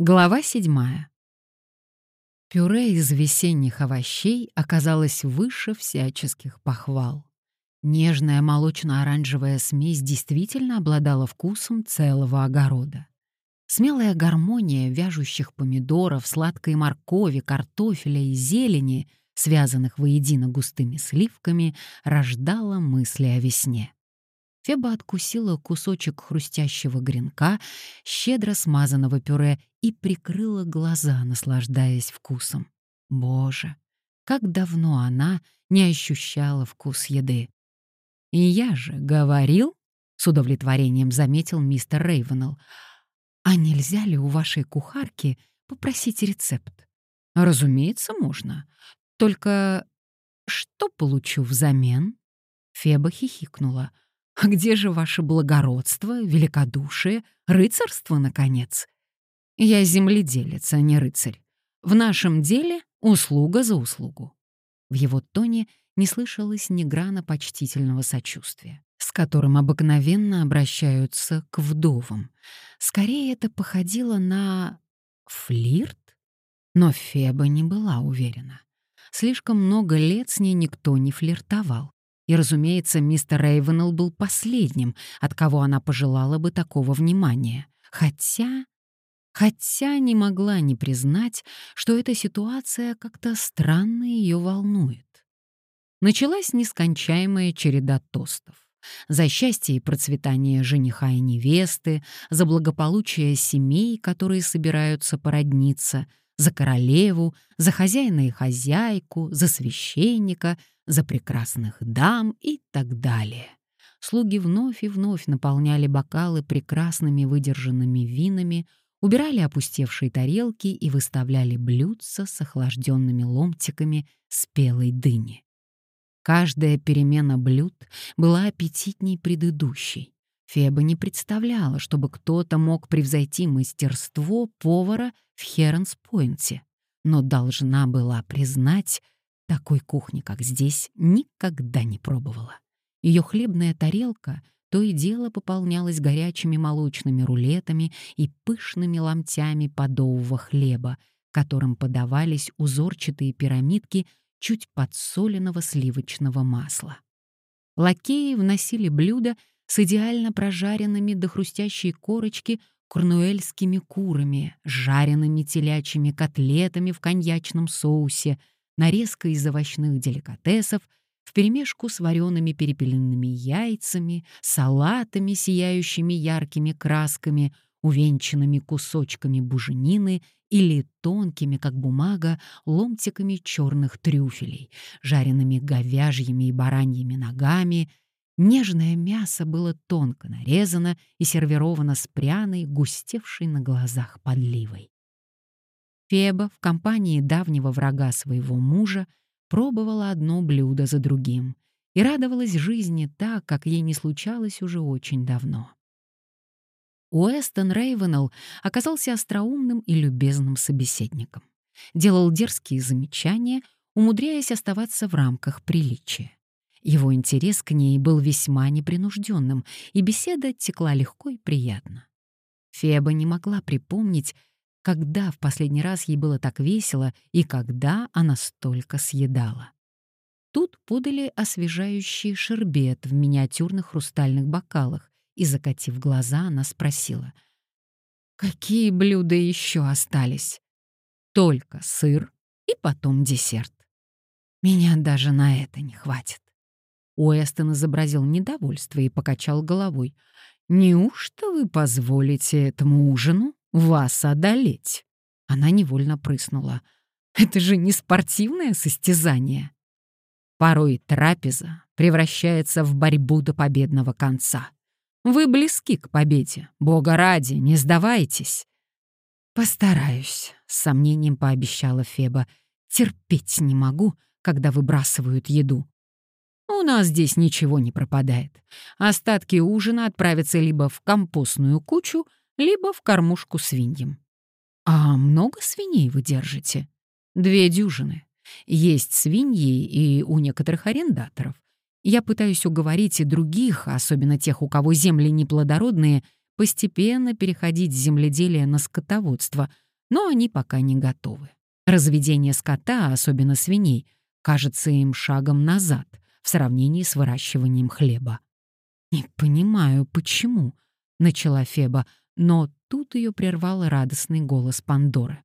Глава седьмая. Пюре из весенних овощей оказалось выше всяческих похвал. Нежная молочно-оранжевая смесь действительно обладала вкусом целого огорода. Смелая гармония вяжущих помидоров, сладкой моркови, картофеля и зелени, связанных воедино густыми сливками, рождала мысли о весне. Феба откусила кусочек хрустящего гренка, щедро смазанного пюре, и прикрыла глаза, наслаждаясь вкусом. Боже, как давно она не ощущала вкус еды. «И я же говорил», — с удовлетворением заметил мистер Рейвенелл, «а нельзя ли у вашей кухарки попросить рецепт?» «Разумеется, можно. Только что получу взамен?» Феба хихикнула. А где же ваше благородство, великодушие, рыцарство, наконец? Я земледелец, а не рыцарь. В нашем деле услуга за услугу. В его тоне не слышалось ни грана почтительного сочувствия, с которым обыкновенно обращаются к вдовам. Скорее, это походило на флирт? Но Феба не была уверена. Слишком много лет с ней никто не флиртовал. И, разумеется, мистер Рейвенелл был последним, от кого она пожелала бы такого внимания. Хотя... Хотя не могла не признать, что эта ситуация как-то странно ее волнует. Началась нескончаемая череда тостов. За счастье и процветание жениха и невесты, за благополучие семей, которые собираются породниться, за королеву, за хозяина и хозяйку, за священника, за прекрасных дам и так далее. Слуги вновь и вновь наполняли бокалы прекрасными выдержанными винами, убирали опустевшие тарелки и выставляли блюдца с охлажденными ломтиками спелой дыни. Каждая перемена блюд была аппетитней предыдущей. Феба не представляла, чтобы кто-то мог превзойти мастерство повара в Херонс-Пойнте, но должна была признать, такой кухни, как здесь, никогда не пробовала. Ее хлебная тарелка то и дело пополнялась горячими молочными рулетами и пышными ломтями подового хлеба, которым подавались узорчатые пирамидки чуть подсоленного сливочного масла. Лакеи вносили блюда с идеально прожаренными до хрустящей корочки корнуэльскими курами, жареными телячьими котлетами в коньячном соусе — нарезка из овощных деликатесов вперемешку с вареными перепелиными яйцами, салатами, сияющими яркими красками, увенчанными кусочками буженины или тонкими, как бумага, ломтиками черных трюфелей, жареными говяжьими и бараньими ногами. Нежное мясо было тонко нарезано и сервировано с пряной, густевшей на глазах подливой. Феба в компании давнего врага своего мужа пробовала одно блюдо за другим и радовалась жизни так, как ей не случалось уже очень давно. Уэстон Рейвенелл оказался остроумным и любезным собеседником. Делал дерзкие замечания, умудряясь оставаться в рамках приличия. Его интерес к ней был весьма непринужденным, и беседа текла легко и приятно. Феба не могла припомнить, когда в последний раз ей было так весело и когда она столько съедала. Тут подали освежающий шербет в миниатюрных хрустальных бокалах, и, закатив глаза, она спросила, «Какие блюда еще остались?» «Только сыр и потом десерт». «Меня даже на это не хватит». Уэстон изобразил недовольство и покачал головой. «Неужто вы позволите этому ужину вас одолеть. Она невольно прыснула. Это же не спортивное состязание. Порой трапеза превращается в борьбу до победного конца. Вы близки к победе. Бога ради, не сдавайтесь. Постараюсь, с сомнением пообещала Феба. Терпеть не могу, когда выбрасывают еду. У нас здесь ничего не пропадает. Остатки ужина отправятся либо в компостную кучу, либо в кормушку свиньям. А много свиней вы держите? Две дюжины. Есть свиньи и у некоторых арендаторов. Я пытаюсь уговорить и других, особенно тех, у кого земли неплодородные, постепенно переходить с земледелия на скотоводство, но они пока не готовы. Разведение скота, особенно свиней, кажется им шагом назад в сравнении с выращиванием хлеба. «Не понимаю, почему», — начала Феба, но тут ее прервал радостный голос Пандоры.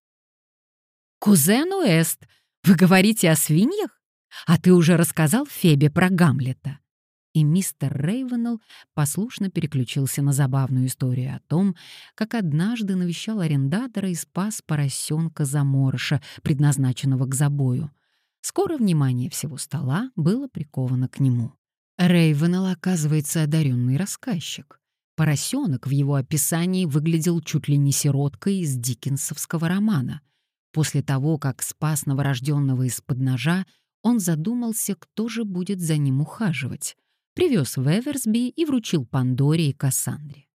«Кузен Уэст, вы говорите о свиньях? А ты уже рассказал Фебе про Гамлета?» И мистер Рейвенелл послушно переключился на забавную историю о том, как однажды навещал арендатора и спас поросенка заморыша, предназначенного к забою. Скоро внимание всего стола было приковано к нему. Рейвенелл, оказывается, одаренный рассказчик. Поросенок в его описании выглядел чуть ли не сироткой из диккенсовского романа. После того, как спас новорожденного из-под ножа, он задумался, кто же будет за ним ухаживать. Привез в Эверсби и вручил Пандоре и Кассандре.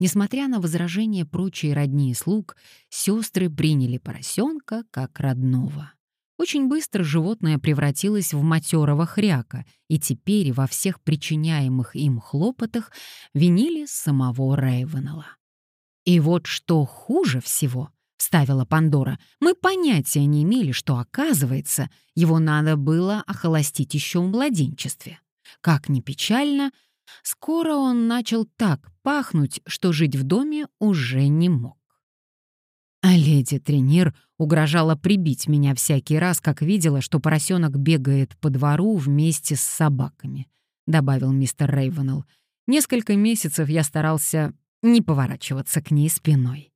Несмотря на возражения прочей родни и слуг, сестры приняли поросенка как родного. Очень быстро животное превратилось в матерого хряка, и теперь во всех причиняемых им хлопотах винили самого Рейвенелла. «И вот что хуже всего», — вставила Пандора, «мы понятия не имели, что, оказывается, его надо было охолостить еще в младенчестве. Как ни печально, скоро он начал так пахнуть, что жить в доме уже не мог. А леди Тренир угрожала прибить меня всякий раз, как видела, что поросенок бегает по двору вместе с собаками, добавил мистер Рейвенелл. Несколько месяцев я старался не поворачиваться к ней спиной.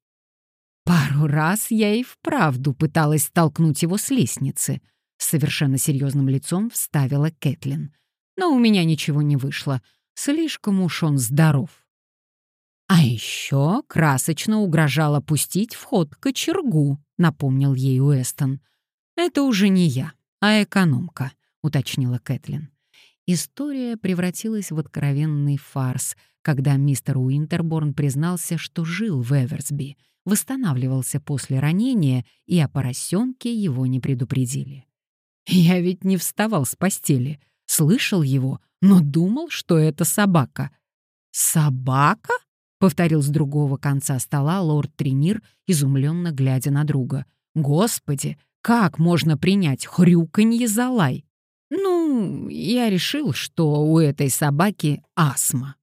Пару раз я и вправду пыталась столкнуть его с лестницы, с совершенно серьезным лицом вставила Кэтлин. Но у меня ничего не вышло. Слишком уж он здоров. А еще красочно угрожала пустить в ход кочергу, напомнил ей Уэстон. Это уже не я, а экономка, уточнила Кэтлин. История превратилась в откровенный фарс, когда мистер Уинтерборн признался, что жил в Эверсби, восстанавливался после ранения, и о поросенке его не предупредили. «Я ведь не вставал с постели, слышал его, но думал, что это собака». «Собака?» Повторил с другого конца стола лорд Тренир, изумленно глядя на друга. Господи, как можно принять хрюканье за лай? Ну, я решил, что у этой собаки астма.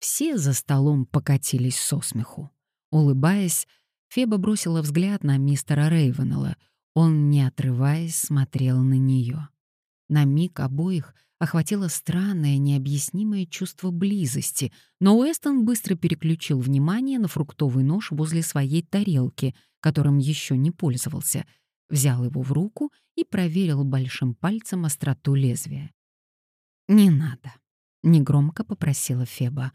Все за столом покатились со смеху. Улыбаясь, Феба бросила взгляд на мистера Рейвенелла. Он, не отрываясь, смотрел на нее. На миг обоих охватило странное, необъяснимое чувство близости, но Уэстон быстро переключил внимание на фруктовый нож возле своей тарелки, которым еще не пользовался, взял его в руку и проверил большим пальцем остроту лезвия. «Не надо», — негромко попросила Феба.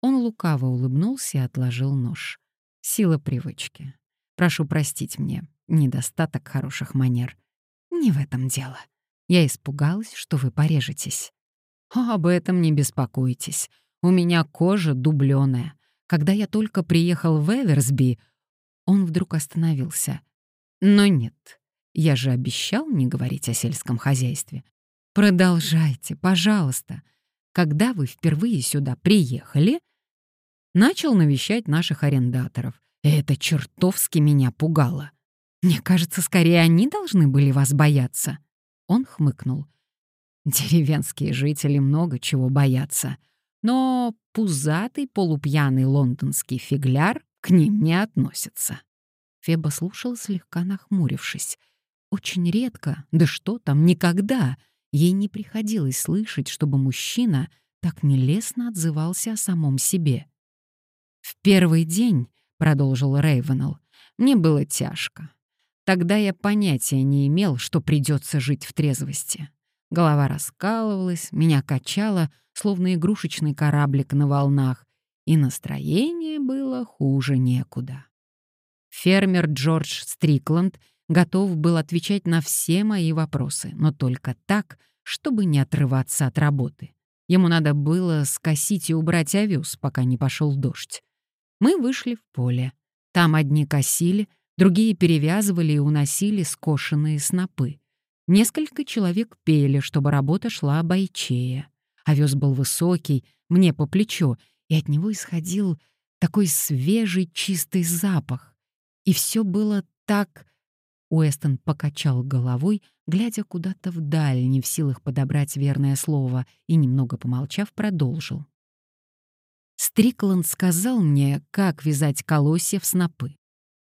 Он лукаво улыбнулся и отложил нож. «Сила привычки. Прошу простить мне недостаток хороших манер. Не в этом дело». Я испугалась, что вы порежетесь. об этом не беспокойтесь. У меня кожа дубленая. Когда я только приехал в Эверсби, он вдруг остановился. Но нет, я же обещал не говорить о сельском хозяйстве. Продолжайте, пожалуйста. Когда вы впервые сюда приехали, начал навещать наших арендаторов. Это чертовски меня пугало. Мне кажется, скорее они должны были вас бояться. Он хмыкнул. Деревенские жители много чего боятся, но пузатый полупьяный лондонский фигляр к ним не относится. Феба слушал, слегка нахмурившись. Очень редко, да что там, никогда, ей не приходилось слышать, чтобы мужчина так нелестно отзывался о самом себе. «В первый день», — продолжил Рейвенелл, — «мне было тяжко. Тогда я понятия не имел, что придется жить в трезвости. Голова раскалывалась, меня качало, словно игрушечный кораблик на волнах, и настроение было хуже некуда. Фермер Джордж Стрикланд готов был отвечать на все мои вопросы, но только так, чтобы не отрываться от работы. Ему надо было скосить и убрать овес, пока не пошел дождь. Мы вышли в поле. Там одни косили, другие перевязывали и уносили скошенные снопы. Несколько человек пели, чтобы работа шла бойчее. Овес был высокий, мне по плечо, и от него исходил такой свежий чистый запах. И все было так...» Уэстон покачал головой, глядя куда-то вдаль, не в силах подобрать верное слово, и, немного помолчав, продолжил. Стрикланд сказал мне, как вязать колосья в снопы.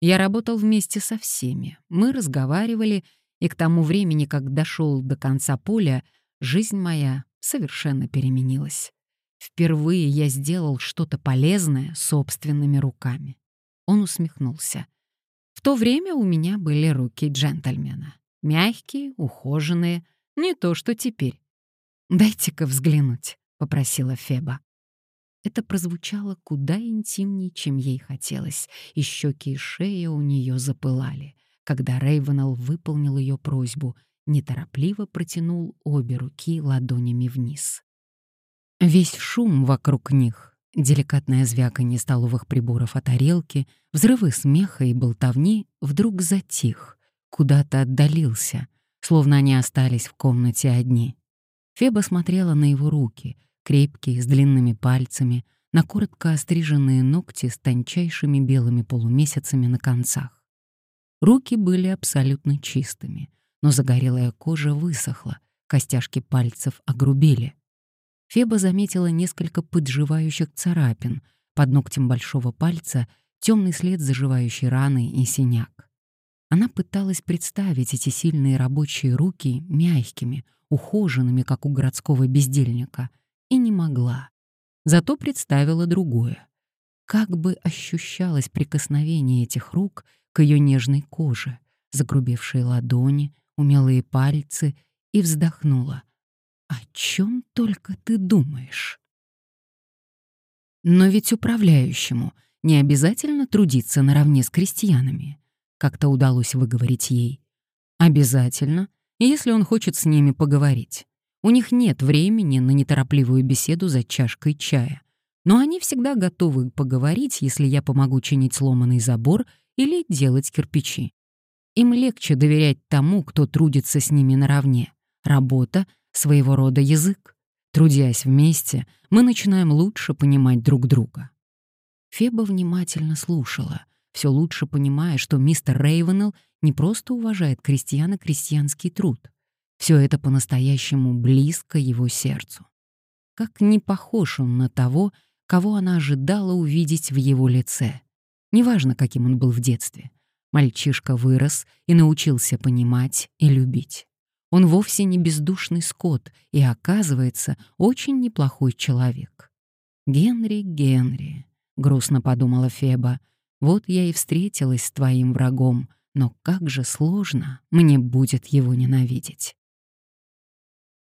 Я работал вместе со всеми, мы разговаривали, и к тому времени, как дошел до конца поля, жизнь моя совершенно переменилась. Впервые я сделал что-то полезное собственными руками. Он усмехнулся. В то время у меня были руки джентльмена. Мягкие, ухоженные, не то что теперь. «Дайте-ка взглянуть», — попросила Феба. Это прозвучало куда интимнее, чем ей хотелось, и щеки и шея у нее запылали, когда Рейвенелл выполнил ее просьбу, неторопливо протянул обе руки ладонями вниз. Весь шум вокруг них, деликатное звяканье столовых приборов о тарелке, взрывы смеха и болтовни вдруг затих, куда-то отдалился, словно они остались в комнате одни. Феба смотрела на его руки, крепкие, с длинными пальцами, на коротко остриженные ногти с тончайшими белыми полумесяцами на концах. Руки были абсолютно чистыми, но загорелая кожа высохла, костяшки пальцев огрубели. Феба заметила несколько подживающих царапин, под ногтем большого пальца темный след заживающей раны и синяк. Она пыталась представить эти сильные рабочие руки мягкими, ухоженными, как у городского бездельника — и не могла. Зато представила другое. Как бы ощущалось прикосновение этих рук к ее нежной коже, загрубевшие ладони, умелые пальцы, и вздохнула. «О чем только ты думаешь?» Но ведь управляющему не обязательно трудиться наравне с крестьянами, как-то удалось выговорить ей. Обязательно, если он хочет с ними поговорить. У них нет времени на неторопливую беседу за чашкой чая. Но они всегда готовы поговорить, если я помогу чинить сломанный забор или делать кирпичи. Им легче доверять тому, кто трудится с ними наравне. Работа — своего рода язык. Трудясь вместе, мы начинаем лучше понимать друг друга. Феба внимательно слушала, все лучше понимая, что мистер Рейвенелл не просто уважает крестьян и крестьянский труд — все это по-настоящему близко его сердцу. Как не похож он на того, кого она ожидала увидеть в его лице. Неважно, каким он был в детстве. Мальчишка вырос и научился понимать и любить. Он вовсе не бездушный скот и, оказывается, очень неплохой человек. «Генри, Генри», — грустно подумала Феба, — «вот я и встретилась с твоим врагом, но как же сложно мне будет его ненавидеть».